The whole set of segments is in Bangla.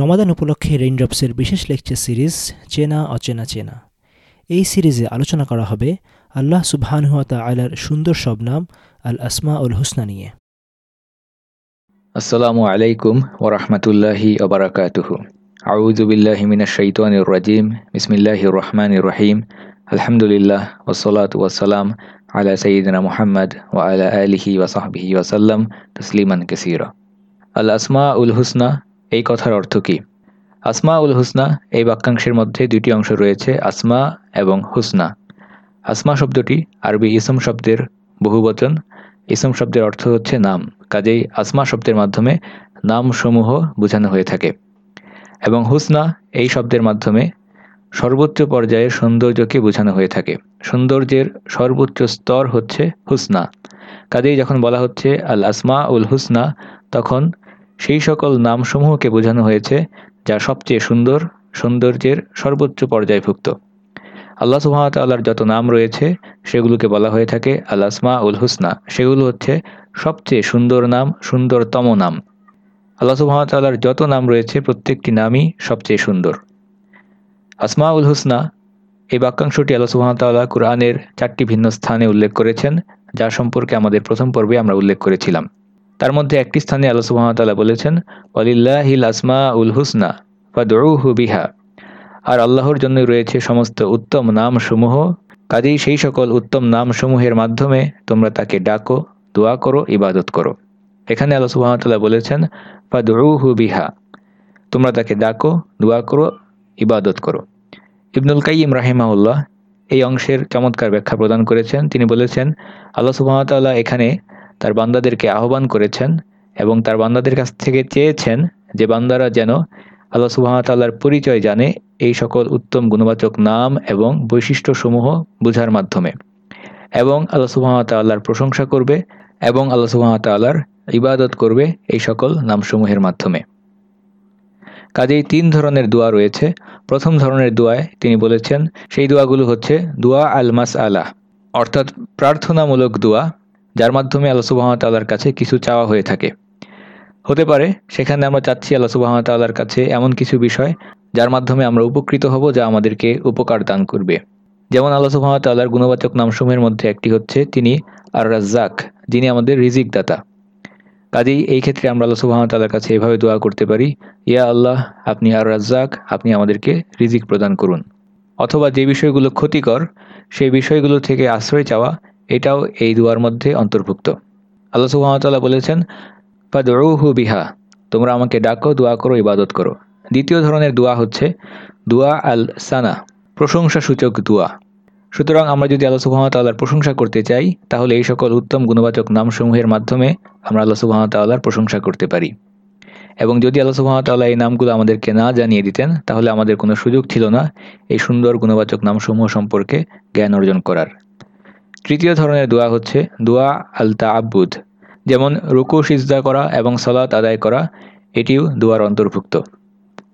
রমাদান উপলক্ষে রেইনড্রপসের বিশেষ লেকচার সিরিজ চেনা অচেনা চেনা। এই সিরিজে আলোচনা করা হবে আল্লাহ সুবহানহুয়া তালার সুন্দর সব নাম, আল আসমা উল হুসনা নিয়ে। আসসালামু আলাইকুম ওরহমতুল্লাহি ওবরাকাতুহু আউযু বিল্লাহি মিনাশ শাইতানির রাজিম, বিসমিল্লাহির রহমানির রহিম। আলহামদুলিল্লাহ ওসলাত ওয়াসালাম আলা সাইয়িদিনা মুহাম্মদ ওয়া আলা আলিহি ওয়া সাহবিহি ওয়াসাল্লাম তসলিমান কাসীরা। আল আসমা উল হুসনা এই কথার অর্থ কী? আসমা উল হুসনা, এই বাক্যাংশের মধ্যে দুটি অংশ রয়েছে, আসমা এবং হুসনা। আসমা শব্দটি আরবি ইসম শব্দের বহুবচন। ইসম শব্দের অর্থ হচ্ছে নাম, কাজেই আসমা শব্দের মাধ্যমে নামসমূহ বোঝানো হয়ে থাকে। এবং হুসনা এই শব্দের মাধ্যমে সর্বোচ্চ পর্যায়ের সৌন্দর্যকে বোঝানো হয়ে থাকে। সৌন্দর্যের সর্বোচ্চ স্তর হচ্ছে হুসনা। কাজেই যখন বলা হচ্ছে আল আসমা উল হুসনা, তখন সেই সকল নামসমূহকে বোঝানো হয়েছে, যা সবচেয়ে সুন্দর, সৌন্দর্যের সর্বোচ্চ পর্যায়ভুক্ত। আল্লাহ সুহামতাল্লাহর যত নাম রয়েছে, সেগুলোকে বলা হয়ে থাকে আল আসমা উল হুসনা। সেগুলো হচ্ছে সবচেয়ে সুন্দর নাম, সুন্দরতম নাম। আল্লাহ সুহামতাল্লাহর যত নাম রয়েছে, প্রত্যেকটি নামই সবচেয়ে সুন্দর। আসমা উল হুসনা, এই বাক্যাংশটি আল্লাহ সুহামতাল্লাহ কুরআনের চারটি ভিন্ন স্থানে উল্লেখ করেছেন, যা সম্পর্কে আমাদের প্রথম পর্বে আমরা উল্লেখ করেছিলাম। তার মধ্যে একটি স্থানে আল্লাহ সুহামতাল্লাহ বলেছেন অলিল্লাহিল আসমা উল হুসনা বা দরুহু বিহা। আর আল্লাহর জন্য রয়েছে সমস্ত উত্তম নামসমূহ। কাজেই সেই সকল উত্তম নামসমূহের মাধ্যমে তোমরা তাকে ডাকো, দোয়া করো, ইবাদত করো। এখানে আল্লাহ সুহামতাল্লাহ বলেছেন বা দরুহু বিহা। তোমরা তাকে ডাকো, দোয়া করো, ইবাদত করো। ইবনুল কাইম রাহিমাউল্লাহ এই অংশের চমৎকার ব্যাখ্যা প্রদান করেছেন। তিনি বলেছেন, আল্লাহ সুহামতাল্লাহ এখানে তার বান্দাদেরকে আহ্বান করেছেন এবং তার বান্দাদের কাছ থেকে চেয়েছেন যে বান্দারা যেন আল্লাহ সুবাহতাল্লাহর পরিচয় জানে এই সকল উত্তম গুণবাচক নাম এবং বৈশিষ্ট্যসমূহ বোঝার মাধ্যমে। এবং আল্লাহ সুবাহতাল্লাহর প্রশংসা করবে এবং আল্লাহ সুবাহতাল্লাহর ইবাদত করবে এই সকল নামসমূহের মাধ্যমে। কাজেই তিন ধরনের দোয়া রয়েছে। প্রথম ধরনের দোয়ায় তিনি বলেছেন, সেই দোয়াগুলো হচ্ছে, দোয়া আল মাস আলাহ অর্থাৎ প্রার্থনামূলক দোয়া। যার মাধ্যমে আল্লাহ সুবাহতাল্লাহর কাছে কিছু চাওয়া হয়ে থাকে। হতে পারে সেখানে আমরা চাচ্ছি আল্লাহ সুবাহতাল্লাহর কাছে এমন কিছু বিষয় যার মাধ্যমে আমরা উপকৃত হব যা আমাদেরকে উপকার দান করবে। যেমন আল্লাহ সুবাহতাল্লাহর গুণবাচক নামসমূহের মধ্যে একটি হচ্ছে তিনি আর রাজ্জাক যিনি আমাদের রিজিক দাতা কাজেই এই ক্ষেত্রে আমরা আল্লাহ সুবাহতাল্লাহর কাছে এভাবে দোয়া করতে পারি, ইয়া আল্লাহ, আপনি আর রাজ্জাক আপনি আমাদেরকে রিজিক প্রদান করুন। অথবা যে বিষয়গুলো ক্ষতিকর, সেই বিষয়গুলো থেকে আশ্রয় চাওয়া এটাও এই দুয়ার মধ্যে অন্তর্ভুক্ত। আল্লাহ সুহামতাল্লাহ বলেছেন বা বিহা, তোমরা আমাকে ডাকো, দোয়া করো, ইবাদত করো। দ্বিতীয় ধরনের দোয়া হচ্ছে, দোয়া আল সানা প্রশংসা সূচক দোয়া। সুতরাং আমরা যদি আল্লাহ সুহামতাল্লাহর প্রশংসা করতে চাই, তাহলে এই সকল উত্তম গুণবাচক নামসমূহের মাধ্যমে আমরা আল্লাহ সুহামতাল্লাহর প্রশংসা করতে পারি। এবং যদি আল্লাহ সুহামতাল্লাহ এই নামগুলো আমাদেরকে না জানিয়ে দিতেন, তাহলে আমাদের কোনো সুযোগ ছিল না এই সুন্দর গুণবাচক নামসমূহ সম্পর্কে জ্ঞান অর্জন করার। তৃতীয় ধরনের দোয়া হচ্ছে, দোয়া আলতা আব্বুদ যেমন রুকু, সিজদা করা এবং সলাৎ আদায় করা, এটিও দোয়ার অন্তর্ভুক্ত।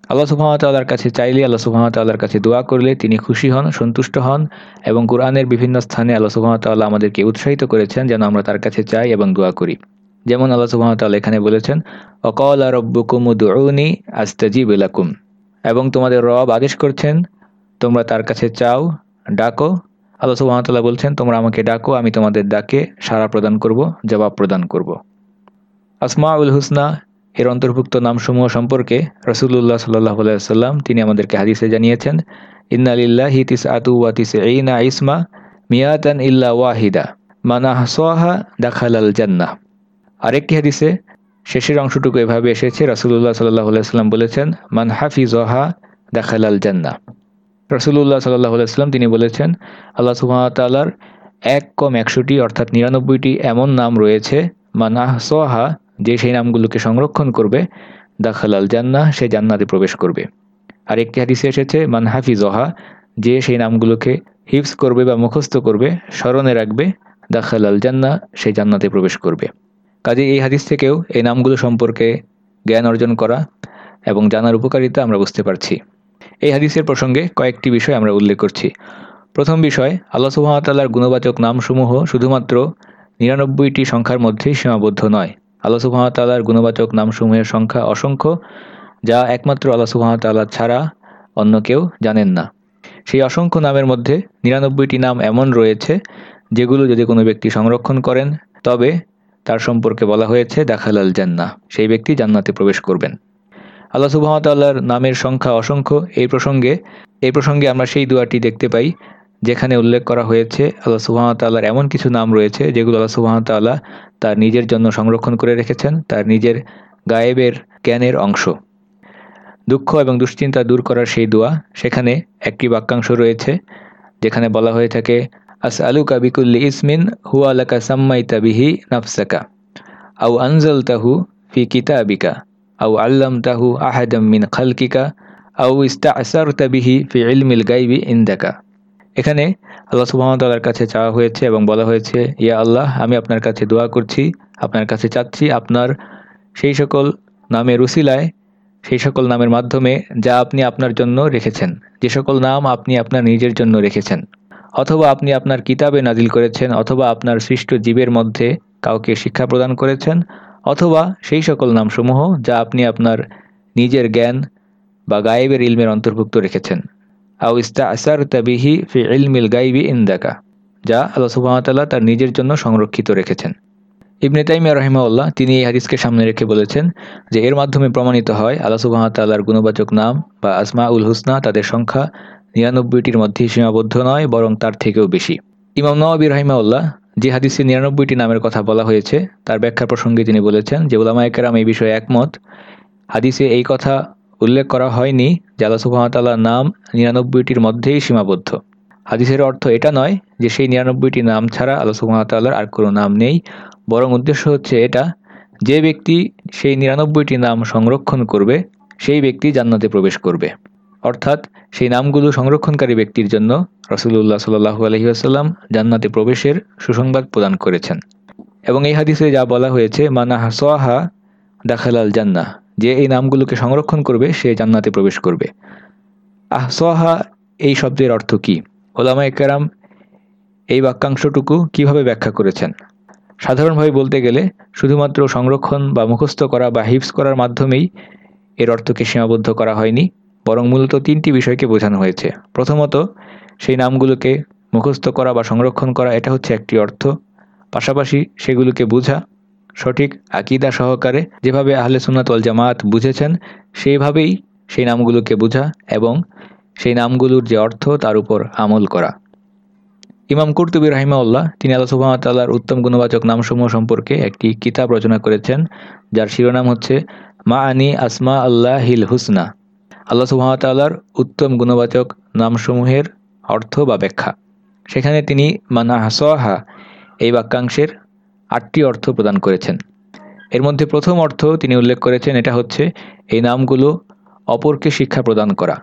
আল্লাহ সুহামতাল্লাহর কাছে চাইলে আল্লাহ সুহামতাল্লাহর কাছে দোয়া করলে তিনি খুশি হন, সন্তুষ্ট হন এবং কোরআনের বিভিন্ন স্থানে আল্লাহ সুহামতাল্লাহ আমাদেরকে উৎসাহিত করেছেন যেন আমরা তার কাছে চাই এবং দোয়া করি। যেমন আল্লাহ সুহামতাল্লাহ এখানে বলেছেন, অকল রব্বুকুমুদৌনি আস্তাজি বেলাকুম এবং তোমাদের রব আদেশ করছেন, তোমরা তার কাছে চাও, ডাকো আল্লাহ সুহামতাল্লাহ বলছেন, তোমরা আমাকে ডাকো, আমি তোমাদের ডাকে সাড়া প্রদান করব, জবাব প্রদান করব। আসমা উল হুসনা, এর অন্তর্ভুক্ত নামসমূহ সম্পর্কে রসুল্লাহ সাল্লাহ সাল্লাম তিনি আমাদেরকে হাদিসে জানিয়েছেন ইন্নালিল্লাহ হিতিস আতু ওয়াতিস ইনা ইসমা মিয়াতান ইল্লা ওয়াহিদা মানাহ সোহা দাখাল আল জান্না আরেকটি হাদিসে শেষের অংশটুকু এভাবে এসেছে রসুল্লাহ সাল্লাহ সাল্লাম বলেছেন, মান হাফিজহা দাখাল আল জান্না রসুল্লাহ সাল্লাহ আলাইস্লাম তিনি বলেছেন, আল্লাহ সুহামতাল্লার এক কম একশোটি অর্থাৎ নিরানব্বইটি এমন নাম রয়েছে মানাহ সোহা যে সেই নামগুলোকে সংরক্ষণ করবে, দাখাল আল জান্না সে জান্নাতে প্রবেশ করবে। আর একটি হাদিসে এসেছে মান হাফিজহা যে সেই নামগুলোকে হিফস করবে বা মুখস্থ করবে, স্মরণে রাখবে, দাখাল আল জান্না সে জান্নাতে প্রবেশ করবে। কাজে এই হাদিস থেকেও এই নামগুলো সম্পর্কে জ্ঞান অর্জন করা এবং জানার উপকারিতা আমরা বুঝতে পারছি। এই হাদিসের প্রসঙ্গে কয়েকটি বিষয় আমরা উল্লেখ করছি। প্রথম বিষয়, আল্লাহ সুহামতাল্লাহর গুণবাচক নামসমূহ শুধুমাত্র নিরানব্বইটি সংখ্যার মধ্যেই সীমাবদ্ধ নয়। আল্লাহ সুহামতাল্লাহর গুণবাচক নামসমূহের সংখ্যা অসংখ্য, যা একমাত্র আল্লাহ সুহামতাল্লাহ ছাড়া অন্য কেউ জানেন না। সেই অসংখ্য নামের মধ্যে নিরানব্বইটি নাম এমন রয়েছে, যেগুলো যদি কোনো ব্যক্তি সংরক্ষণ করেন, তবে তার সম্পর্কে বলা হয়েছে, দেখালাল জান্না সেই ব্যক্তি জান্নাতে প্রবেশ করবেন। আল্লাহ সুবাহতাল্লাহর নামের সংখ্যা অসংখ্য। এই প্রসঙ্গে এই প্রসঙ্গে আমরা সেই দোয়াটি দেখতে পাই, যেখানে উল্লেখ করা হয়েছে আল্লাহ সুবাহতাল্লাহর এমন কিছু নাম রয়েছে, যেগুলো আল্লাহ সুবাহতাল্লাহ তার নিজের জন্য সংরক্ষণ করে রেখেছেন, তার নিজের গায়েবের জ্ঞানের অংশ। দুঃখ এবং দুশ্চিন্তা দূর করার সেই দোয়া, সেখানে একটি বাক্যাংশ রয়েছে, যেখানে বলা হয়ে থাকে আস আলু কাবিকুল্লি ইসমিন, হুয়া আলাকা সাম্মাইতা বিহি নাফসাকা আউ আনজল তাহু ফি কিতাবিকা। আউ আল্লাম তাহু আহাদম খালকিকা আউ ইস্তা আসার তাবিহি ফি ইলমিল গাইবি ইন্দাকা এখানে আল্লাহ সুবাহতাল্লার কাছে চাওয়া হয়েছে এবং বলা হয়েছে, ইয়া আল্লাহ, আমি আপনার কাছে দোয়া করছি, আপনার কাছে চাচ্ছি আপনার সেই সকল নামের উসিলায়, সেই সকল নামের মাধ্যমে যা আপনি আপনার জন্য রেখেছেন, যে সকল নাম আপনি আপনার নিজের জন্য রেখেছেন। অথবা আপনি আপনার কিতাবে নাজিল করেছেন, অথবা আপনার সৃষ্ট জীবের মধ্যে কাউকে শিক্ষা প্রদান করেছেন অথবা সেই সকল নামসমূহ যা আপনি আপনার নিজের জ্ঞান বা গায়েবের ইলমের অন্তর্ভুক্ত রেখেছেন। আউ ইস্তা আসার তাবিহি ফি ইলমিল গাইবি ইন্দাকা, যা আল্লাহ সুবাহতাল্লাহ তার নিজের জন্য সংরক্ষিত রেখেছেন। ইবনে তাইমিয়া রহিমাউল্লাহ তিনি এই হাদিসকে সামনে রেখে বলেছেন যে এর মাধ্যমে প্রমাণিত হয় আল্লাহ সুবাহতাল্লাহর গুণবাচক নাম বা আসমা উল হুসনা তাদের সংখ্যা নিরানব্বইটির মধ্যে সীমাবদ্ধ নয়, বরং তার থেকেও বেশি। ইমাম নওয়াবি রহিমাউল্লাহ যে হাদিসে নিরানব্বইটি নামের কথা বলা হয়েছে, তার ব্যাখ্যা প্রসঙ্গে তিনি বলেছেন যে উলামায়কেরাম এই বিষয়ে একমত। হাদিসে এই কথা উল্লেখ করা হয়নি যে আল্লাহ নাম নিরানব্বইটির মধ্যেই সীমাবদ্ধ। হাদিসের অর্থ এটা নয় যে সেই নিরানব্বইটি নাম ছাড়া আল্লাহ আর কোনো নাম নেই। বরং উদ্দেশ্য হচ্ছে এটা, যে ব্যক্তি সেই নিরানব্বইটি নাম সংরক্ষণ করবে, সেই ব্যক্তি জান্নাতে প্রবেশ করবে। অর্থাৎ সেই নামগুলো সংরক্ষণকারী ব্যক্তির জন্য রসুল্লাহ সাল্লু আলহিহাসাল্লাম জান্নাতে প্রবেশের সুসংবাদ প্রদান করেছেন। এবং এই হাদিসে যা বলা হয়েছে, মানা হাসোয়াহা দাখালাল জান্না যে এই নামগুলোকে সংরক্ষণ করবে, সে জান্নাতে প্রবেশ করবে। আহসোয়াহা এই শব্দের অর্থ কী? ওলামা একরাম এই বাক্যাংশটুকু কীভাবে ব্যাখ্যা করেছেন? সাধারণভাবে বলতে গেলে, শুধুমাত্র সংরক্ষণ বা মুখস্থ করা বা হিপস করার মাধ্যমেই এর অর্থকে সীমাবদ্ধ করা হয়নি। বরং মূলত তিনটি বিষয়কে বোঝানো হয়েছে। প্রথমত, সেই নামগুলোকে মুখস্থ করা বা সংরক্ষণ করা, এটা হচ্ছে একটি অর্থ। পাশাপাশি সেগুলোকে বোঝা, সঠিক আকিদা সহকারে যেভাবে আহলে সুন্নাতল জামাত বুঝেছেন, সেইভাবেই সেই নামগুলোকে বোঝা এবং সেই নামগুলোর যে অর্থ, তার উপর আমল করা। ইমাম কুর্তুবী রাহিমাউল্লাহ তিনি আল্লাহ সুবাহতাল্লাহর উত্তম গুণবাচক নামসমূহ সম্পর্কে একটি কিতাব রচনা করেছেন, যার শিরোনাম হচ্ছে মা আনি আসমা আল্লাহ হিল হুসনা। আল্লাহ সুহামতাল্লাহর উত্তম গুণবাচক নামসমূহের অর্থ বা ব্যাখ্যা। সেখানে তিনি মানা হাসহা, এই বাক্যাংশের আটটি অর্থ প্রদান করেছেন। এর মধ্যে প্রথম অর্থ তিনি উল্লেখ করেছেন, এটা হচ্ছে এই নামগুলো অপরকে শিক্ষা প্রদান করা।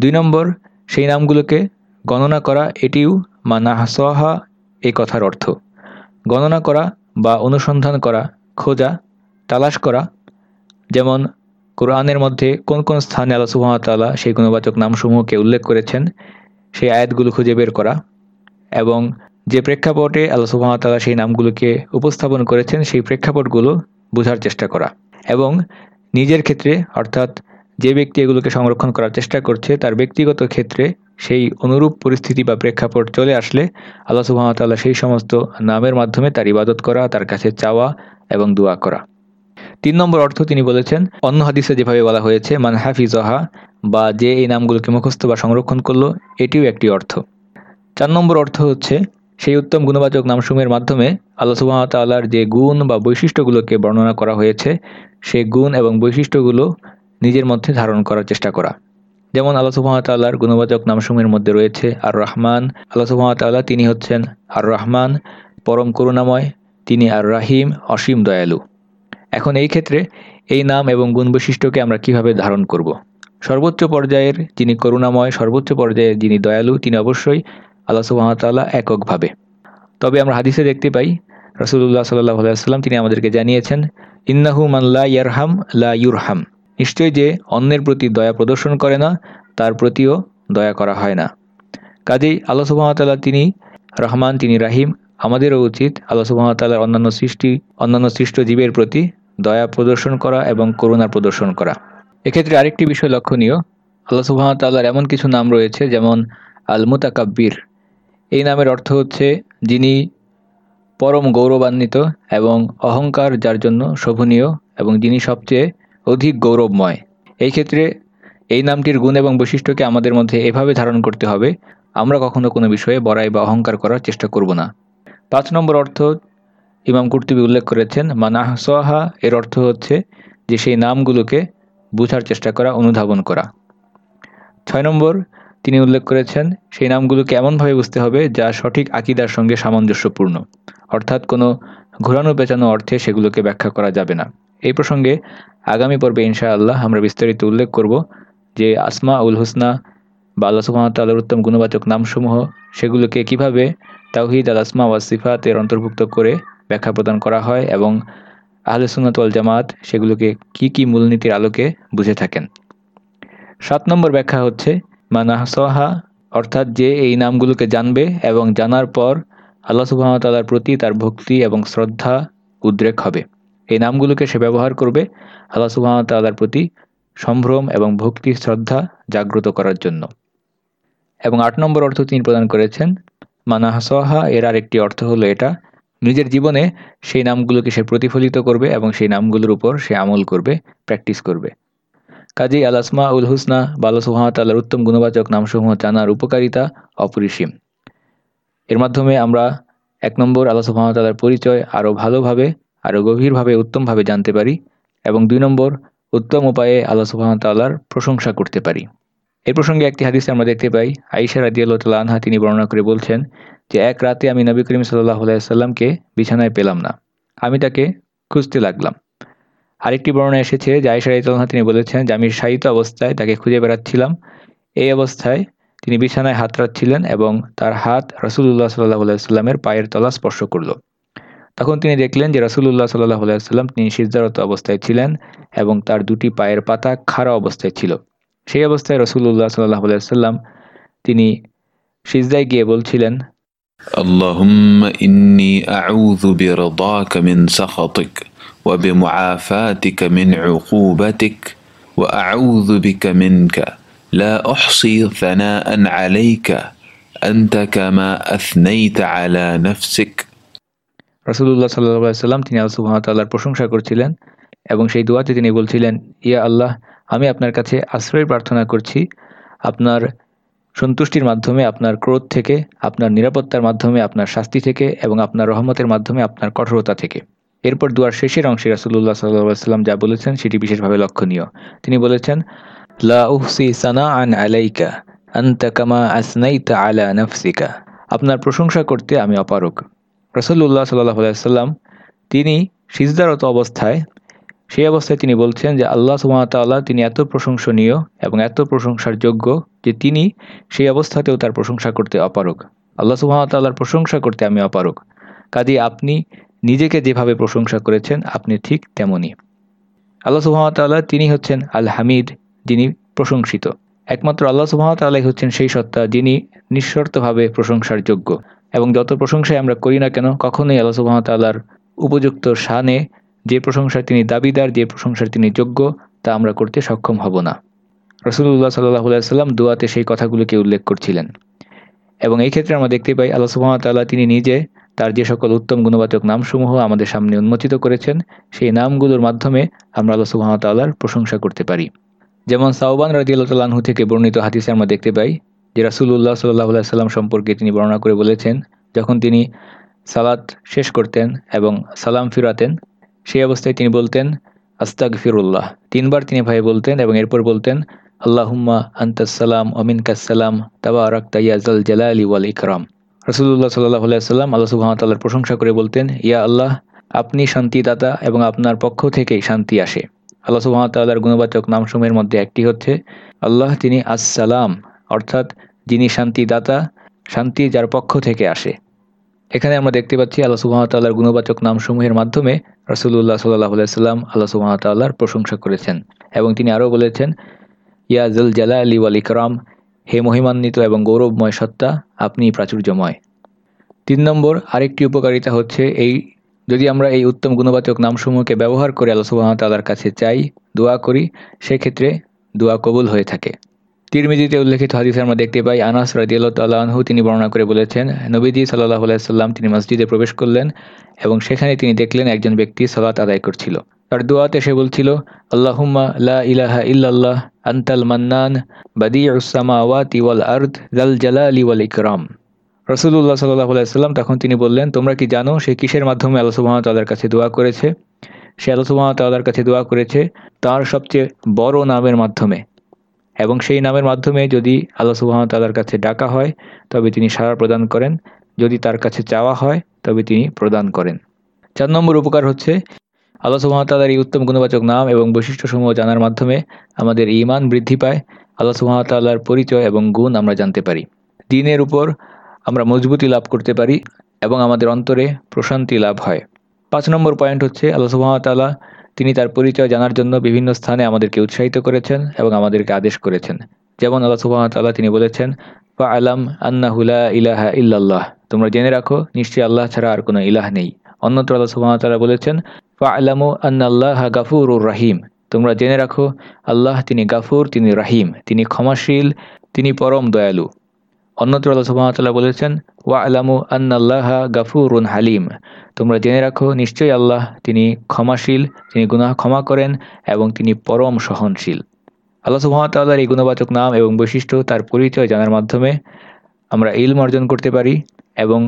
দুই নম্বর, সেই নামগুলোকে গণনা করা, এটিও মানা হাসহা এই কথার অর্থ। গণনা করা বা অনুসন্ধান করা, খোঁজা, তালাশ করা, যেমন কোরআনের মধ্যে কোন কোন স্থানে আল্লাহ সুহামতাল্লাহ সেই গুণবাচক নামসমূহকে উল্লেখ করেছেন, সেই আয়াতগুলো খুঁজে বের করা এবং যে প্রেক্ষাপটে আল্লাহ সুহামতাল্লাহ সেই নামগুলোকে উপস্থাপন করেছেন, সেই প্রেক্ষাপটগুলো বোঝার চেষ্টা করা এবং নিজের ক্ষেত্রে অর্থাৎ যে ব্যক্তি এগুলোকে সংরক্ষণ করার চেষ্টা করছে, তার ব্যক্তিগত ক্ষেত্রে সেই অনুরূপ পরিস্থিতি বা প্রেক্ষাপট চলে আসলে আল্লাহ সুহামতাল্লাহ সেই সমস্ত নামের মাধ্যমে তার ইবাদত করা, তার কাছে চাওয়া এবং দোয়া করা। তিন নম্বর অর্থ তিনি বলেছেন, অন্য হাদিসে যেভাবে বলা হয়েছে, মান হাফিজহা বা যে এই নামগুলোকে মুখস্থ বা সংরক্ষণ করল এটিও একটি অর্থ। চার নম্বর অর্থ হচ্ছে, সেই উত্তম গুণবাচক নামসমূহের মাধ্যমে আল্লাহ সুবাহতাল্লাহর যে গুণ বা বৈশিষ্ট্যগুলোকে বর্ণনা করা হয়েছে সেই গুণ এবং বৈশিষ্ট্যগুলো নিজের মধ্যে ধারণ করার চেষ্টা করা। যেমন আল্লাহ সুবাহতাল্লাহর গুণবাচক নামসমূহের মধ্যে রয়েছে আর রহমান আল্লাহ সুবাহতাল্লাহ তিনি হচ্ছেন আর রহমান পরম করুণাময়, তিনি আর রাহিম অসীম দয়ালু। এখন এই ক্ষেত্রে এই নাম এবং গুণ বৈশিষ্ট্যকে আমরা কীভাবে ধারণ করব। সর্বোচ্চ পর্যায়ের যিনি করুণাময়, সর্বোচ্চ পর্যায়ের যিনি দয়ালু, তিনি অবশ্যই আল্লাহ সুহামতাল্লাহ এককভাবে। তবে আমরা হাদিসে দেখতে পাই রসুল্লাহ সাল্লাহ আলাইসাল্লাম তিনি আমাদেরকে জানিয়েছেন, ইন্নাহু মাল্লা ইয়ারহাম, লা ইউরহাম। নিশ্চয়ই যে অন্যের প্রতি দয়া প্রদর্শন করে না, তার প্রতিও দয়া করা হয় না। কাজেই আল্লাহ সুবাহতাল্লাহ তিনি রহমান, তিনি রাহিম, আমাদেরও উচিত আল্লাহ সুবাহতাল্লাহর অন্যান্য সৃষ্টি, অন্যান্য সৃষ্ট জীবের প্রতি দয়া প্রদর্শন করা এবং করুণা প্রদর্শন করা। এক্ষেত্রে আরেকটি বিষয় লক্ষণীয়। আল্লাহ সুহামতাল্লাহর এমন কিছু নাম রয়েছে, যেমন আল মুতাকাব্বির এই নামের অর্থ হচ্ছে যিনি পরম গৌরবান্বিত এবং অহংকার যার জন্য শোভনীয় এবং যিনি সবচেয়ে অধিক গৌরবময়। এই ক্ষেত্রে এই নামটির গুণ এবং বৈশিষ্ট্যকে আমাদের মধ্যে এভাবে ধারণ করতে হবে, আমরা কখনো কোনো বিষয়ে বড়াই বা অহংকার করার চেষ্টা করব না। পাঁচ নম্বর অর্থ ইমাম কুর্তুবি উল্লেখ করেছেন মানাহ সোহা এর অর্থ হচ্ছে যে সেই নামগুলোকে বুঝার চেষ্টা করা, অনুধাবন করা। ছয় নম্বর, তিনি উল্লেখ করেছেন, সেই নামগুলোকে এমনভাবে বুঝতে হবে যা সঠিক আকিদার সঙ্গে সামঞ্জস্যপূর্ণ। অর্থাৎ কোনো ঘোরানো পেঁচানো অর্থে সেগুলোকে ব্যাখ্যা করা যাবে না। এই প্রসঙ্গে আগামী পর্বে ইনশাআল্লাহ আমরা বিস্তারিত উল্লেখ করব যে আসমা উল হুসনা বা আল্লাহ সুহামতাল্লাহর উত্তম গুণবাচক নামসমূহ, সেগুলোকে কীভাবে তাওহিদ আল আসমা ওয়াসিফাতের অন্তর্ভুক্ত করে ব্যাখ্যা প্রদান করা হয় এবং আহলে সুনাতল জামাত সেগুলোকে কি কি মূলনীতির আলোকে বুঝে থাকেন। সাত নম্বর ব্যাখ্যা হচ্ছে মানাহসহা অর্থাৎ যে এই নামগুলোকে জানবে এবং জানার পর আল্লাহ সুবাহতাল্লার প্রতি তার ভক্তি এবং শ্রদ্ধা উদ্রেক হবে। এই নামগুলোকে সে ব্যবহার করবে আল্লাহ সুবাহতাল্লার প্রতি সম্ভ্রম এবং ভক্তি, শ্রদ্ধা জাগ্রত করার জন্য। এবং আট নম্বর অর্থ তিনি প্রদান করেছেন মানাহসহা এর আরেকটি অর্থ হলো এটা নিজের জীবনে সেই নামগুলোকে সে প্রতিফলিত করবে এবং সেই নামগুলোর উপর সে আমল করবে প্র্যাকটিস করবে। কাজী আল আসমা উল হুসনা বাল্লা সুহামতাল্লাহর উত্তম গুণবাচক নামসমূহ জানার উপকারিতা অপরিসীম। এর মাধ্যমে আমরা এক নম্বর আল্লাহ পরিচয় আরও ভালোভাবে, আরও গভীরভাবে, উত্তমভাবে জানতে পারি এবং দুই নম্বর উত্তম উপায়ে আল্লাহ প্রশংসা করতে পারি। এর প্রসঙ্গে একটি হাদিসে আমরা দেখতে পাই আইসা রাদিয়াল্লাহ তাল্লাহ তিনি বর্ণনা করে বলছেন যে এক রাতে আমি নবী করিম সাল্লাহ আলাইসাল্লামকে বিছানায় পেলাম না। আমি তাকে খুঁজতে লাগলাম। আরেকটি বর্ণনা এসেছে যে আয়সা রাইতলহা তিনি বলেছেন যে, আমি শায়িত অবস্থায় তাকে খুঁজে বেড়াচ্ছিলাম। এই অবস্থায় তিনি বিছানায় হাত রাখছিলেন এবং তার হাত রসুল্লাহ সাল্লাহ আলাইস্লামের পায়ের তলা স্পর্শ করল। তখন তিনি দেখলেন যে রসুল্লাহ সাল্লাহ আলাইস্লাম তিনি সিদ্ধারত অবস্থায় ছিলেন এবং তার দুটি পায়ের পাতা খাড়া অবস্থায় ছিল। সেই অবস্থায় রসুল্লাহ সাল্লাহ আলাইস্লাম তিনি সিজদায় গিয়ে বলছিলেন اللهم إني أعوذ برضاك من سخطك وبمعافاتك من عقوبتك وأعوذ بك منك لا أحصي ثناء عليك أنت كما أثنيت على نفسك রসুল্লাহ সাল্লাহ সাল্লাম তিনি আল্লাহ সুহামতাল্লাহর প্রশংসা করছিলেন এবং সেই দোয়াতে তিনি বলছিলেন ইয়া আল্লাহ আমি আপনার কাছে আশ্রয় প্রার্থনা করছি আপনার সন্তুষ্টির মাধ্যমে আপনার ক্রোধ থেকে, আপনার নিরাপত্তার মাধ্যমে, আপনার শাস্তি থেকে এবং আপনার রহমতের মাধ্যমে আপনার কঠোরতা থেকে। এরপর দুয়ার শেষের অংশে রাসুল্লাহ সাল্লাম যা বলেছেন সেটি বিশেষভাবে লক্ষণীয়। তিনি বলেছেন, লা উহসি সানা আন আলাইকা আসনাইতা আলা আপনার প্রশংসা করতে আমি অপারক রসুল্লাহ সাল্লাহ সাল্লাম তিনি সিজদারত অবস্থায় সেই অবস্থায় তিনি বলছেন যে আল্লাহ সুমাতাল্লাহ তিনি এত প্রশংসনীয় এবং এত প্রশংসার যোগ্য যে তিনি সেই অবস্থাতেও তার প্রশংসা করতে অপারক আল্লাহ সুহামতাল্লাহর প্রশংসা করতে আমি অপারক কাজে আপনি নিজেকে যেভাবে প্রশংসা করেছেন, আপনি ঠিক তেমনই। আল্লাহ সুহামতাল্লাহ তিনি হচ্ছেন আল হামিদ যিনি প্রশংসিত। একমাত্র আল্লাহ সুহামতাল্লাহ হচ্ছেন সেই সত্তা, যিনি নিঃশর্তভাবে প্রশংসার যোগ্য। এবং যত প্রশংসায় আমরা করি না কেন, কখনোই আল্লাহ সুহামতাল্লাহর উপযুক্ত শানে যে প্রশংসার তিনি দাবিদার, যে প্রশংসার তিনি যোগ্য, তা আমরা করতে সক্ষম হব না। রসুল্লাহ সাল্লাহ সাল্লাম দোয়াতে সেই কথাগুলোকে উল্লেখ করছিলেন। এবং এই ক্ষেত্রে আমরা দেখতে পাই, আল্লাহ সুহামতাল্লাহ তিনি নিজে তার যে সকল উত্তম গুণবাচক নামসমূহ আমাদের সামনে উন্মোচিত করেছেন, সেই নামগুলোর মাধ্যমে আমরা আল্লাহ সুহামতাল্লাহর প্রশংসা করতে পারি। যেমন সাউবান রাজিউল্লাহু থেকে বর্ণিত হাদিসে আমরা দেখতে পাই যে রাসুল্লাহ সাল্লাহ সাল্লাম সম্পর্কে তিনি বর্ণনা করে বলেছেন, যখন তিনি সালাত শেষ করতেন এবং সালাম ফিরাতেন সেই অবস্থায় তিনি বলতেন আস্তাক ফিরুল্লাহ তিনবার তিনি ভাই বলতেন এবং এরপর বলতেন, আল্লাহুম্মা আন্তাসালাম অমিন কাসালাম তাবা রাক্তাইয়াজল জালালি ওয়াল ইকরাম। রসুল্লাহ সাল্লাহ সাল্লাম আল্লাহ সুহামতাল্লাহর প্রশংসা করে বলতেন, ইয়া আল্লাহ, আপনি শান্তিদাতা এবং আপনার পক্ষ থেকেই শান্তি আসে। আল্লাহ সুহামতাল্লাহর গুণবাচক নামসমূহের মধ্যে একটি হচ্ছে, আল্লাহ তিনি আসসালাম, অর্থাৎ যিনি শান্তিদাতা, শান্তি যার পক্ষ থেকে আসে। এখানে আমরা দেখতে পাচ্ছি আল্লাহ সুবাহতাল্লাহর গুণবাচক নামসমূহের মাধ্যমে রসুল্লাহ সাল্লাহ সাল্লাম আল্লাহ সুবাহতাল্লাহর প্রশংসা করেছেন এবং তিনি আরও বলেছেন, ইয়া জল জালা আলী ওয়াল ইকরাম, হে মহিমান্বিত এবং গৌরবময় সত্তা আপনি প্রাচুর্যময়। তিন নম্বর, আরেকটি উপকারিতা হচ্ছে এই, যদি আমরা এই উত্তম গুণবাচক নামসমূহকে ব্যবহার করে আল্লাহ সুবাহতাল্লার কাছে চাই, দোয়া করি, সেক্ষেত্রে দোয়া কবুল হয়ে থাকে। তিরমিজিতে উল্লেখিত হাদিসে আমরা দেখতে পাই আনাস রাদিয়াল্লাহ তাল্লাহু তিনি বর্ণনা করে বলেছেন, নবীজি সাল্লাহ আলাইসাল্লাম তিনি মসজিদে প্রবেশ করলেন এবং সেখানে তিনি দেখলেন একজন ব্যক্তি সালাত আদায় করছিল। তার দোয়াতে সে বলছিল, আল্লাহুম্মা লা ইলাহা ইল্লাল্লাহ, আন্তাল মান্নান বাদি আওয়াতি ওয়াল আর্দ জাল জালালি ওয়াল ইকরাম। রসুল্লাহ সাল্লাহ আলাইসাল্লাম তখন তিনি বললেন, তোমরা কি জানো সে কিসের মাধ্যমে আল্লাহ সুবাহতাল্লার কাছে দোয়া করেছে? সে আল্লাহ সুবাহতাল্লার কাছে দোয়া করেছে তার সবচেয়ে বড় নামের মাধ্যমে। এবং সেই নামের মাধ্যমে যদি আল্লাহ সুবাহতাল্লার কাছে ডাকা হয়, তবে তিনি সাড়া প্রদান করেন। যদি তার কাছে চাওয়া হয়, তবে তিনি প্রদান করেন। চার নম্বর উপকার হচ্ছে, আল্লাহ সুবাহতাল্লার এই উত্তম গুণবাচক নাম এবং বৈশিষ্ট্যসমূহ জানার মাধ্যমে আমাদের ইমান বৃদ্ধি পায়। আল্লাহ সুবাহতাল্লার পরিচয় এবং গুণ আমরা জানতে পারি। দিনের উপর আমরা মজবুতি লাভ করতে পারি এবং আমাদের অন্তরে প্রশান্তি লাভ হয়। পাঁচ নম্বর পয়েন্ট হচ্ছে, আল্লাহ সুবাহতাল্লাহ তিনি তার পরিচয় জানার জন্য বিভিন্ন স্থানে আমাদেরকে উৎসাহিত করেছেন এবং আমাদেরকে আদেশ করেছেন। যেমন আল্লাহ সুবাহতাল্লাহ তিনি বলেছেন ফা আলাম আন্নাহুলা ইলাহা ইল্লাল্লাহ। তোমরা জেনে রাখো, নিশ্চয়ই আল্লাহ ছাড়া আর কোনো ইলাহ নেই। অন্যত্র আল্লাহ সুবাহতাল্লাহ বলেছেন ফা আলামু আন্নাল্লাহ গাফুর রাহিম। তোমরা জেনে রাখো, আল্লাহ তিনি গাফুর, তিনি রাহিম, তিনি ক্ষমাশীল, তিনি পরম দয়ালু। অন্যত্র সুবাহতাল্লাহ বলেছেন ওয়া আলামু আন্নাল্লাহ গাফুরুন হালিম। তোমরা জেনে রাখো, নিশ্চয়ই আল্লাহ তিনি ক্ষমাশীল, তিনি গুনাহ ক্ষমা করেন এবং তিনি পরম সহনশীল। আল্লাহ সুবাহতাল্লাহর এই গুণবাচক নাম এবং বৈশিষ্ট্য তার পরিচয় জানার মাধ্যমে আমরা ইলম অর্জন করতে পারি এবং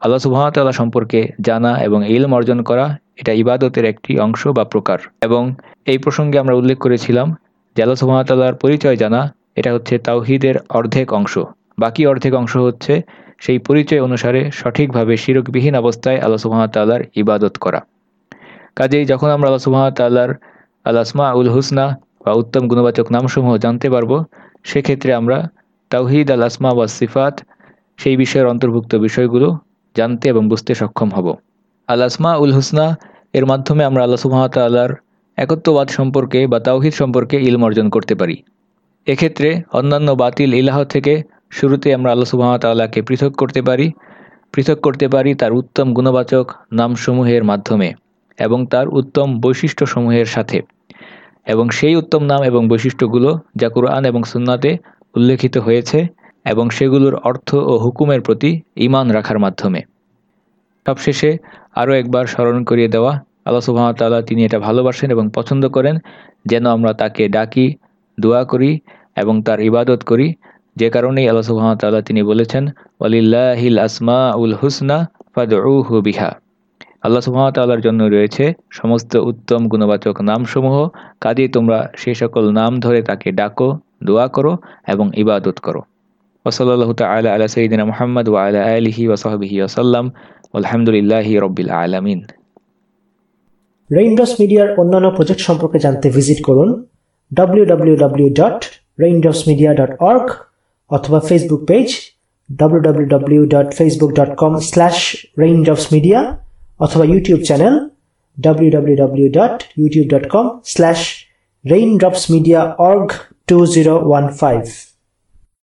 আল্লাহ সুবাহতাল্লাহ সম্পর্কে জানা এবং ইলম অর্জন করা এটা ইবাদতের একটি অংশ বা প্রকার। এবং এই প্রসঙ্গে আমরা উল্লেখ করেছিলাম যে আল্লাহ সুবাহতাল্লাহর পরিচয় জানা এটা হচ্ছে তাওহিদের অর্ধেক অংশ। বাকি অর্ধেক অংশ হচ্ছে সেই পরিচয় অনুসারে সঠিকভাবে শিরকবিহীন অবস্থায় আল্লাহ সুবাহতাল্লাহর ইবাদত করা। কাজেই যখন আমরা আল্লাহ সুবাহতাল্লাহর আলাসমা উল হুসনা বা উত্তম গুণবাচক নামসমূহ জানতে পারব, সেক্ষেত্রে আমরা তাওহিদ আল আসমা বা সিফাত, সেই বিষয়ের অন্তর্ভুক্ত বিষয়গুলো জানতে এবং বুঝতে সক্ষম হব। আল আসমা উল হুসনা এর মাধ্যমে আমরা আল্লাহ সুবাহতাল্লাহর একত্ববাদ সম্পর্কে বা তাওহিদ সম্পর্কে ইলম অর্জন করতে পারি। এক্ষেত্রে অন্যান্য বাতিল ইলাহ থেকে শুরুতে আমরা আল্লাহ সুবাহতাল্লাহকে পৃথক করতে পারি, পৃথক করতে পারি তার উত্তম গুণবাচক নামসমূহের মাধ্যমে এবং তার উত্তম বৈশিষ্ট্যসমূহের সাথে। এবং সেই উত্তম নাম এবং বৈশিষ্ট্যগুলো যা কোরআন এবং সুন্নাতে উল্লেখিত হয়েছে এবং সেগুলোর অর্থ ও হুকুমের প্রতি ইমান রাখার মাধ্যমে। সবশেষে আরও একবার স্মরণ করিয়ে দেওয়া, আল্লাহ সুবাহতাল্লাহ তিনি এটা ভালোবাসেন এবং পছন্দ করেন, যেন আমরা তাকে ডাকি, দোয়া করি এবং তার ইবাদত করি। যে কারণেই আল্লাহ সুবাহতাল্লাহ তিনি বলেছেন, ওয়ালিল্লাহিল আসমা উল হুসনা ফাদহু বিহা। আল্লাহ সুহামতাল্লাহর জন্য রয়েছে সমস্ত উত্তম গুণবাচক নামসমূহ। কাজেই তোমরা সেই সকল নাম ধরে তাকে ডাকো, দোয়া করো এবং ইবাদত করো। ওসলাল্লাহ তালা আলা সঈদিনা মোহাম্মদ ওয়া আলা আলহি ওসহবিহি ওসাল্লাম আলহামদুলিল্লাহি রব্বিল আলমিন। রেইনড্রপস মিডিয়ার অন্যান্য প্রজেক্ট সম্পর্কে জানতে ভিজিট করুন www.raindropsmedia.org অথবা ফেসবুক পেজ www.facebook.com/raindropsmedia অথবা ইউটিউব চ্যানেল www.youtube.com/raindropsmediaorg2015